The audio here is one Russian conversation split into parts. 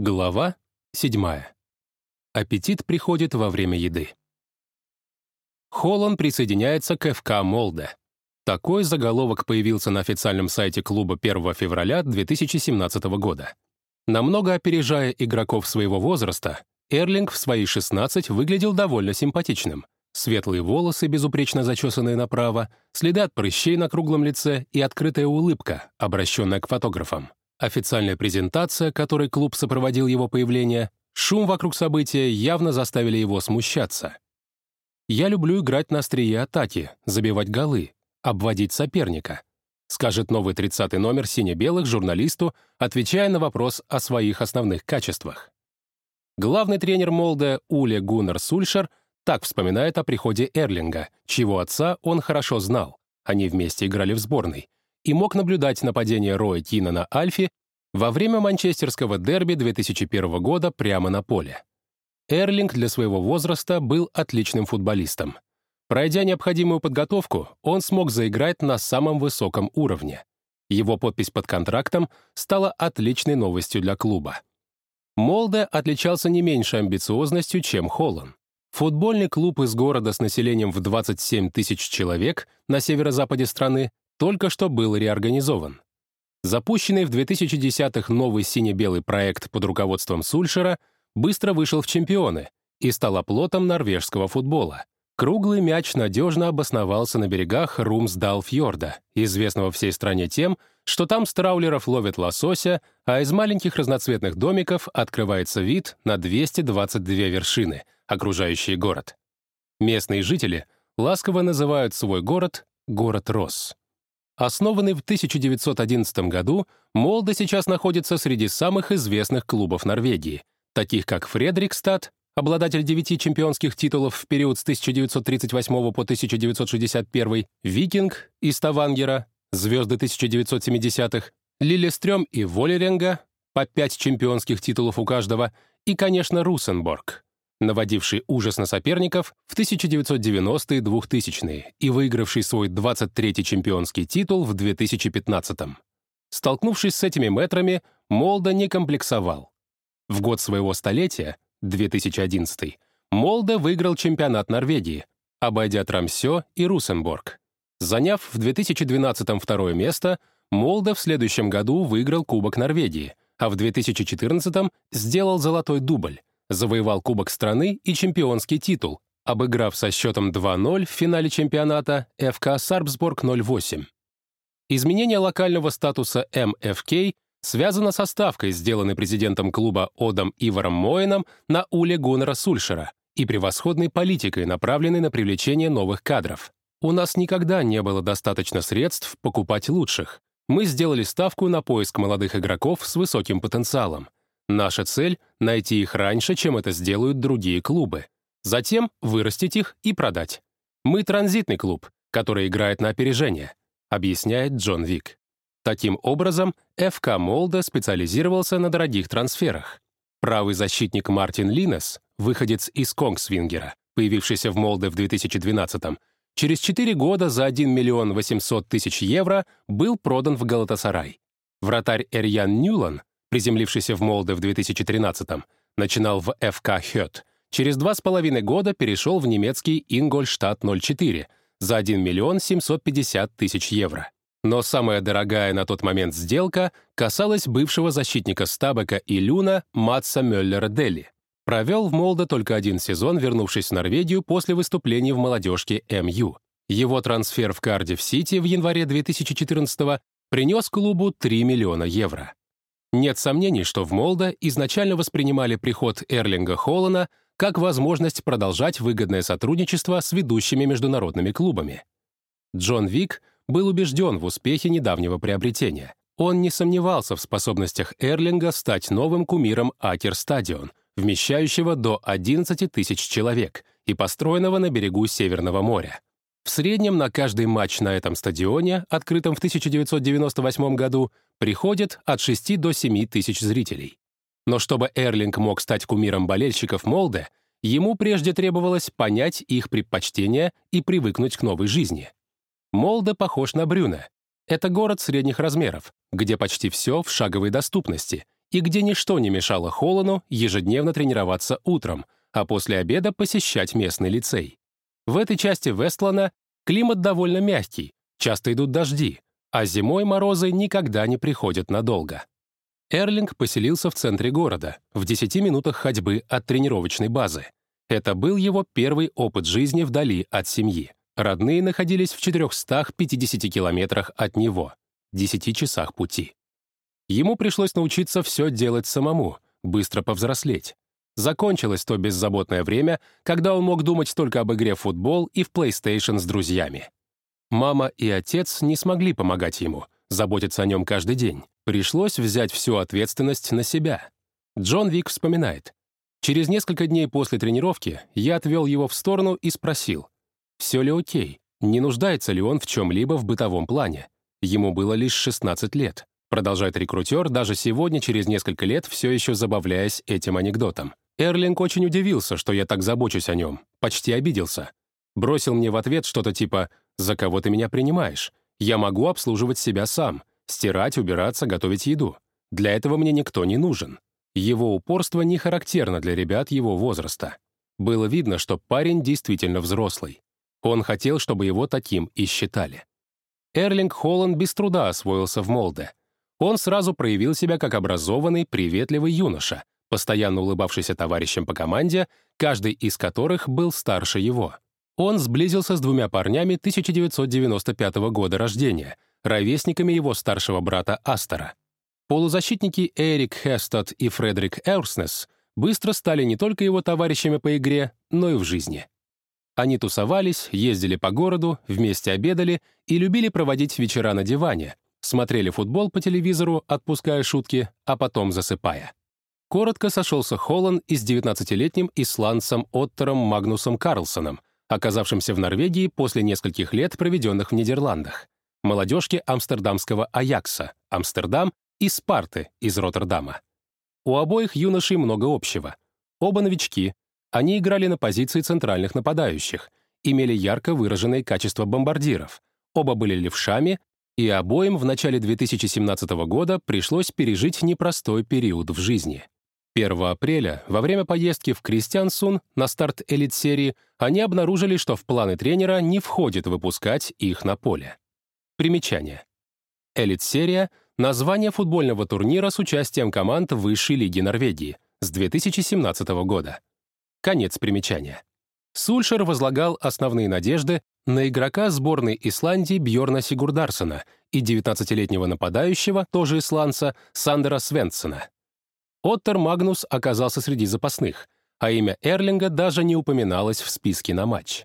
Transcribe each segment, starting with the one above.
Глава 7. Аппетит приходит во время еды. Холлан присоединяется к ФК Молде. Такой заголовок появился на официальном сайте клуба 1 февраля 2017 года. Намного опережая игроков своего возраста, Эрлинг в свои 16 выглядел довольно симпатичным. Светлые волосы, безупречно зачесанные направо, следы от прыщей на круглом лице и открытая улыбка, обращенная к фотографам. Официальная презентация, которой клуб сопроводил его появление, шум вокруг события явно заставили его смущаться. «Я люблю играть на острие атаки, забивать голы, обводить соперника», скажет новый 30-й номер сине-белых журналисту, отвечая на вопрос о своих основных качествах. Главный тренер Молда Уле Гуннар Сульшер так вспоминает о приходе Эрлинга, чьего отца он хорошо знал. Они вместе играли в сборной и мог наблюдать нападение Роя Кина на Альфи во время манчестерского дерби 2001 года прямо на поле. Эрлинг для своего возраста был отличным футболистом. Пройдя необходимую подготовку, он смог заиграть на самом высоком уровне. Его подпись под контрактом стала отличной новостью для клуба. Молде отличался не меньшей амбициозностью, чем Холлан. Футбольный клуб из города с населением в 27 тысяч человек на северо-западе страны только что был реорганизован. Запущенный в 2010-х новый сине-белый проект под руководством Сульшера быстро вышел в чемпионы и стал оплотом норвежского футбола. Круглый мяч надежно обосновался на берегах Румсдалфьорда, известного всей стране тем, что там страулеров ловят лосося, а из маленьких разноцветных домиков открывается вид на 222 вершины, окружающие город. Местные жители ласково называют свой город «город Рос». Основанный в 1911 году, Молда сейчас находится среди самых известных клубов Норвегии, таких как Фредрикстад, обладатель девяти чемпионских титулов в период с 1938 по 1961, Викинг из Ставангера, звезды 1970-х, Лилестрём и Волеренга, по пять чемпионских титулов у каждого, и, конечно, Русенборг, наводивший ужас на соперников в 1990-е 2000-е и выигравший свой 23-й чемпионский титул в 2015-м. Столкнувшись с этими метрами, Молда не комплексовал. В год своего столетия, 2011 Молда выиграл чемпионат Норвегии, обойдя Трамсё и Русенборг. Заняв в 2012-м второе место, Молда в следующем году выиграл Кубок Норвегии, а в 2014-м сделал золотой дубль, завоевал Кубок страны и чемпионский титул, обыграв со счетом 2-0 в финале чемпионата ФК Сарпсборг 08. Изменение локального статуса МФК связано со ставкой, сделанной президентом клуба Одом Иваром Моэном на Уле Гуннера Сульшера и превосходной политикой, направленной на привлечение новых кадров. У нас никогда не было достаточно средств покупать лучших. Мы сделали ставку на поиск молодых игроков с высоким потенциалом. Наша цель — найти их раньше, чем это сделают другие клубы. Затем вырастить их и продать. Мы транзитный клуб, который играет на опережение, объясняет Джон Вик. Таким образом, ФК Молда специализировался на дорогих трансферах. Правый защитник Мартин Линес, выходец из Конгсвингера, появившийся в Молде в 2012-м, через 4 года за 1 миллион 800 тысяч евро был продан в Галатасарай. Вратарь Эрьян Нюлан приземлившийся в Молде в 2013-м, начинал в ФК Хёт. Через два с половиной года перешел в немецкий Ингольштадт 04 за 1 миллион 750 тысяч евро. Но самая дорогая на тот момент сделка касалась бывшего защитника Стабека и Люна Матса Мюллера Дели. Провел в Молде только один сезон, вернувшись в Норвегию после выступлений в молодежке МЮ. Его трансфер в Кардив-Сити в январе 2014 принес клубу 3 миллиона евро. Нет сомнений, что в Молда изначально воспринимали приход Эрлинга Холлана как возможность продолжать выгодное сотрудничество с ведущими международными клубами. Джон Вик был убежден в успехе недавнего приобретения. Он не сомневался в способностях Эрлинга стать новым кумиром Акер Стадион, вмещающего до 11 тысяч человек и построенного на берегу Северного моря. В среднем на каждый матч на этом стадионе, открытом в 1998 году, приходит от 6 до 7 тысяч зрителей. Но чтобы Эрлинг мог стать кумиром болельщиков Молде, ему прежде требовалось понять их предпочтения и привыкнуть к новой жизни. Молде похож на Брюне. Это город средних размеров, где почти все в шаговой доступности, и где ничто не мешало Холлану ежедневно тренироваться утром, а после обеда посещать местный лицей. В этой части Вестлана климат довольно мягкий, часто идут дожди, а зимой морозы никогда не приходят надолго. Эрлинг поселился в центре города, в 10 минутах ходьбы от тренировочной базы. Это был его первый опыт жизни вдали от семьи. Родные находились в 450 километрах от него, 10 часах пути. Ему пришлось научиться все делать самому, быстро повзрослеть. Закончилось то беззаботное время, когда он мог думать только об игре в футбол и в PlayStation с друзьями. Мама и отец не смогли помогать ему, заботиться о нем каждый день. Пришлось взять всю ответственность на себя. Джон Вик вспоминает. Через несколько дней после тренировки я отвел его в сторону и спросил, все ли окей, не нуждается ли он в чем-либо в бытовом плане. Ему было лишь 16 лет. Продолжает рекрутер, даже сегодня, через несколько лет, все еще забавляясь этим анекдотом. Эрлинг очень удивился, что я так забочусь о нем, почти обиделся. Бросил мне в ответ что-то типа «За кого ты меня принимаешь? Я могу обслуживать себя сам, стирать, убираться, готовить еду. Для этого мне никто не нужен». Его упорство не характерно для ребят его возраста. Было видно, что парень действительно взрослый. Он хотел, чтобы его таким и считали. Эрлинг Холланд без труда освоился в Молде. Он сразу проявил себя как образованный, приветливый юноша, постоянно улыбавшийся товарищам по команде, каждый из которых был старше его. Он сблизился с двумя парнями 1995 года рождения, ровесниками его старшего брата Астера. Полузащитники Эрик Хестад и Фредерик Эрснес быстро стали не только его товарищами по игре, но и в жизни. Они тусовались, ездили по городу, вместе обедали и любили проводить вечера на диване, смотрели футбол по телевизору, отпуская шутки, а потом засыпая. Коротко сошелся Холланд и с 19-летним исландцем Оттером Магнусом Карлсоном, оказавшимся в Норвегии после нескольких лет, проведенных в Нидерландах, молодежки амстердамского Аякса, Амстердам и Спарты из Роттердама. У обоих юношей много общего. Оба новички, они играли на позиции центральных нападающих, имели ярко выраженные качества бомбардиров, оба были левшами и обоим в начале 2017 года пришлось пережить непростой период в жизни. 1 апреля, во время поездки в Кристиансун на старт элит-серии, они обнаружили, что в планы тренера не входит выпускать их на поле. Примечание. Элит-серия — название футбольного турнира с участием команд Высшей лиги Норвегии с 2017 года. Конец примечания. Сульшер возлагал основные надежды на игрока сборной Исландии Бьорна Сигурдарсона и 19-летнего нападающего, тоже исландца, Сандера Свенсена. Оттер Магнус оказался среди запасных, а имя Эрлинга даже не упоминалось в списке на матч.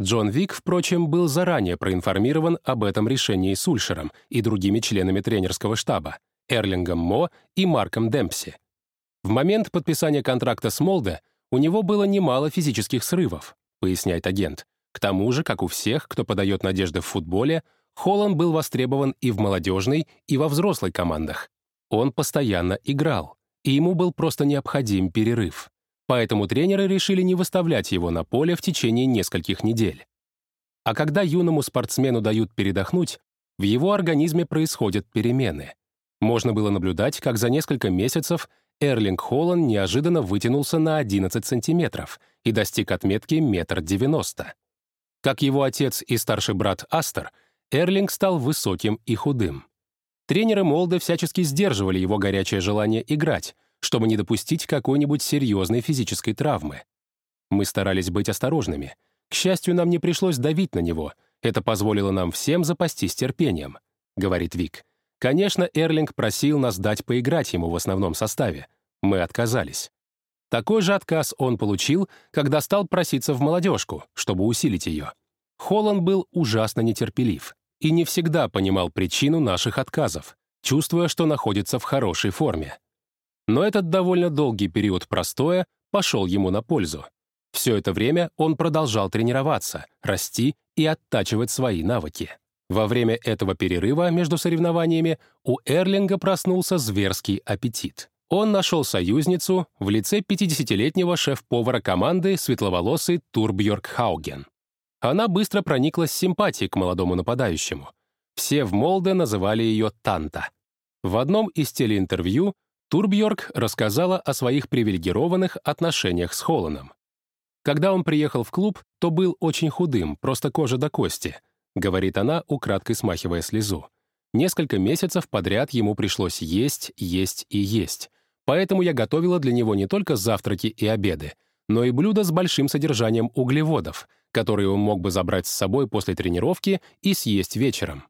Джон Вик, впрочем, был заранее проинформирован об этом решении Сульшером и другими членами тренерского штаба, Эрлингом Мо и Марком Демпси. В момент подписания контракта с Молде у него было немало физических срывов, поясняет агент, к тому же, как у всех, кто подает надежды в футболе, Холланд был востребован и в молодежной, и во взрослой командах. Он постоянно играл, и ему был просто необходим перерыв. Поэтому тренеры решили не выставлять его на поле в течение нескольких недель. А когда юному спортсмену дают передохнуть, в его организме происходят перемены. Можно было наблюдать, как за несколько месяцев Эрлинг Холланд неожиданно вытянулся на 11 сантиметров и достиг отметки метр девяносто. Как его отец и старший брат Астер, Эрлинг стал высоким и худым. Тренеры Молда всячески сдерживали его горячее желание играть, чтобы не допустить какой-нибудь серьезной физической травмы. Мы старались быть осторожными. К счастью, нам не пришлось давить на него. Это позволило нам всем запастись терпением, — говорит Вик. Конечно, Эрлинг просил нас дать поиграть ему в основном составе. Мы отказались. Такой же отказ он получил, когда стал проситься в молодежку, чтобы усилить ее. Холланд был ужасно нетерпелив и не всегда понимал причину наших отказов, чувствуя, что находится в хорошей форме. Но этот довольно долгий период простоя пошел ему на пользу. Все это время он продолжал тренироваться, расти и оттачивать свои навыки. Во время этого перерыва между соревнованиями у Эрлинга проснулся зверский аппетит он нашел союзницу в лице 50-летнего шеф-повара команды светловолосый Турбьорк Хауген. Она быстро прониклась симпатией к молодому нападающему. Все в Молде называли ее Танта. В одном из телеинтервью Турбьорк рассказала о своих привилегированных отношениях с Холланом. Когда он приехал в клуб, то был очень худым, просто кожа до кости, говорит она, украдкой смахивая слезу. Несколько месяцев подряд ему пришлось есть, есть и есть. Поэтому я готовила для него не только завтраки и обеды, но и блюда с большим содержанием углеводов, которые он мог бы забрать с собой после тренировки и съесть вечером.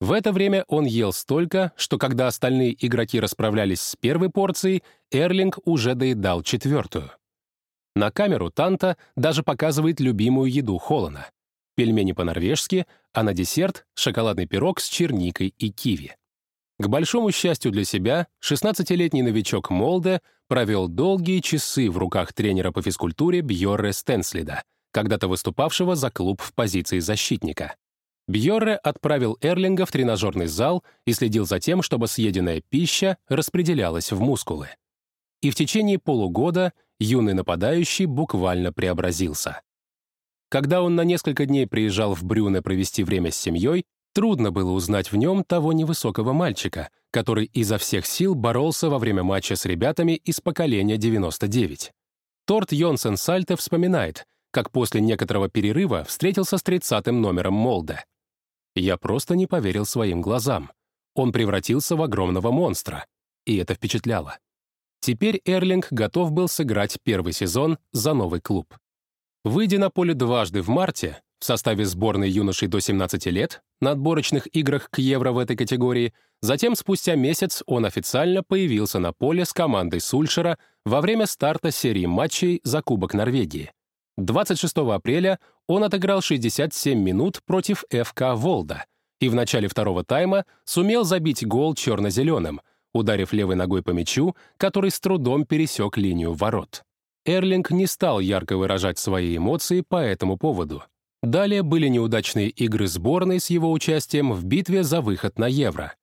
В это время он ел столько, что когда остальные игроки расправлялись с первой порцией, Эрлинг уже доедал четвертую. На камеру Танта даже показывает любимую еду Холлана — пельмени по-норвежски, а на десерт — шоколадный пирог с черникой и киви. К большому счастью для себя, 16-летний новичок Молде провел долгие часы в руках тренера по физкультуре Бьорре Стенслида, когда-то выступавшего за клуб в позиции защитника. Бьорре отправил Эрлинга в тренажерный зал и следил за тем, чтобы съеденная пища распределялась в мускулы. И в течение полугода юный нападающий буквально преобразился. Когда он на несколько дней приезжал в Брюне провести время с семьей, трудно было узнать в нем того невысокого мальчика, который изо всех сил боролся во время матча с ребятами из поколения 99. Торт Йонсен Сальте вспоминает, как после некоторого перерыва встретился с 30-м номером Молда. Я просто не поверил своим глазам. Он превратился в огромного монстра. И это впечатляло. Теперь Эрлинг готов был сыграть первый сезон за новый клуб. Выйдя на поле дважды в марте, в составе сборной юношей до 17 лет, на отборочных играх к Евро в этой категории, затем спустя месяц он официально появился на поле с командой Сульшера во время старта серии матчей за Кубок Норвегии. 26 апреля он отыграл 67 минут против ФК «Волда» и в начале второго тайма сумел забить гол черно-зеленым, ударив левой ногой по мячу, который с трудом пересек линию ворот. Эрлинг не стал ярко выражать свои эмоции по этому поводу. Далее были неудачные игры сборной с его участием в битве за выход на Евро.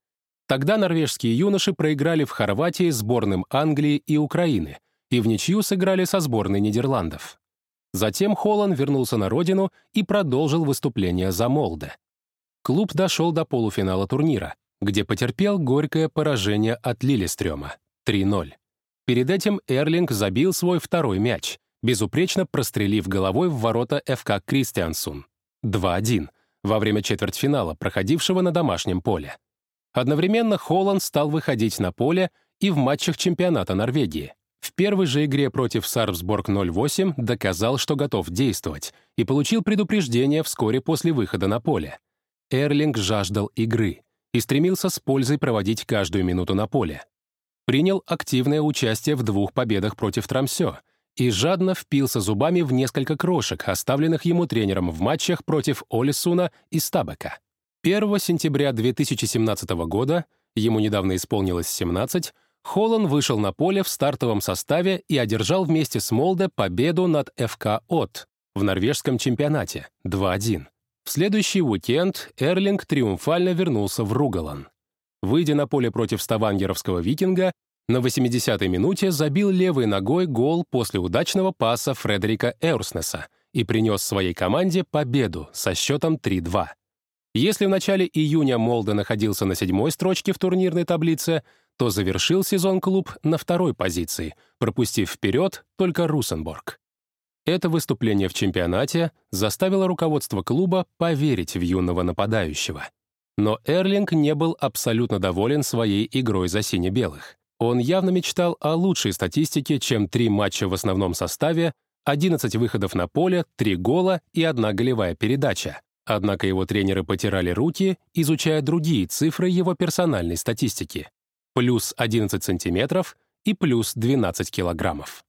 Тогда норвежские юноши проиграли в Хорватии сборным Англии и Украины и в ничью сыграли со сборной Нидерландов. Затем Холлан вернулся на родину и продолжил выступление за Молде. Клуб дошел до полуфинала турнира, где потерпел горькое поражение от Лилистрёма — 3-0. Перед этим Эрлинг забил свой второй мяч, безупречно прострелив головой в ворота ФК Кристиансун — 2-1, во время четвертьфинала, проходившего на домашнем поле. Одновременно Холланд стал выходить на поле и в матчах чемпионата Норвегии. В первой же игре против Сарпсборг 08 доказал, что готов действовать, и получил предупреждение вскоре после выхода на поле. Эрлинг жаждал игры и стремился с пользой проводить каждую минуту на поле. Принял активное участие в двух победах против Трамсё и жадно впился зубами в несколько крошек, оставленных ему тренером в матчах против Олисуна и Стабека. 1 сентября 2017 года, ему недавно исполнилось 17, Холлан вышел на поле в стартовом составе и одержал вместе с Молде победу над ФК От в норвежском чемпионате 2-1. В следующий уикенд Эрлинг триумфально вернулся в Ругалан. Выйдя на поле против ставангеровского «Викинга», на 80-й минуте забил левой ногой гол после удачного паса Фредерика Эурснеса и принес своей команде победу со счетом 3-2. Если в начале июня Молде находился на седьмой строчке в турнирной таблице, то завершил сезон клуб на второй позиции, пропустив вперед только Русенборг. Это выступление в чемпионате заставило руководство клуба поверить в юного нападающего. Но Эрлинг не был абсолютно доволен своей игрой за сине-белых. Он явно мечтал о лучшей статистике, чем три матча в основном составе, 11 выходов на поле, 3 гола и одна голевая передача. Однако его тренеры потирали руки, изучая другие цифры его персональной статистики плюс 11 сантиметров и плюс 12 килограммов.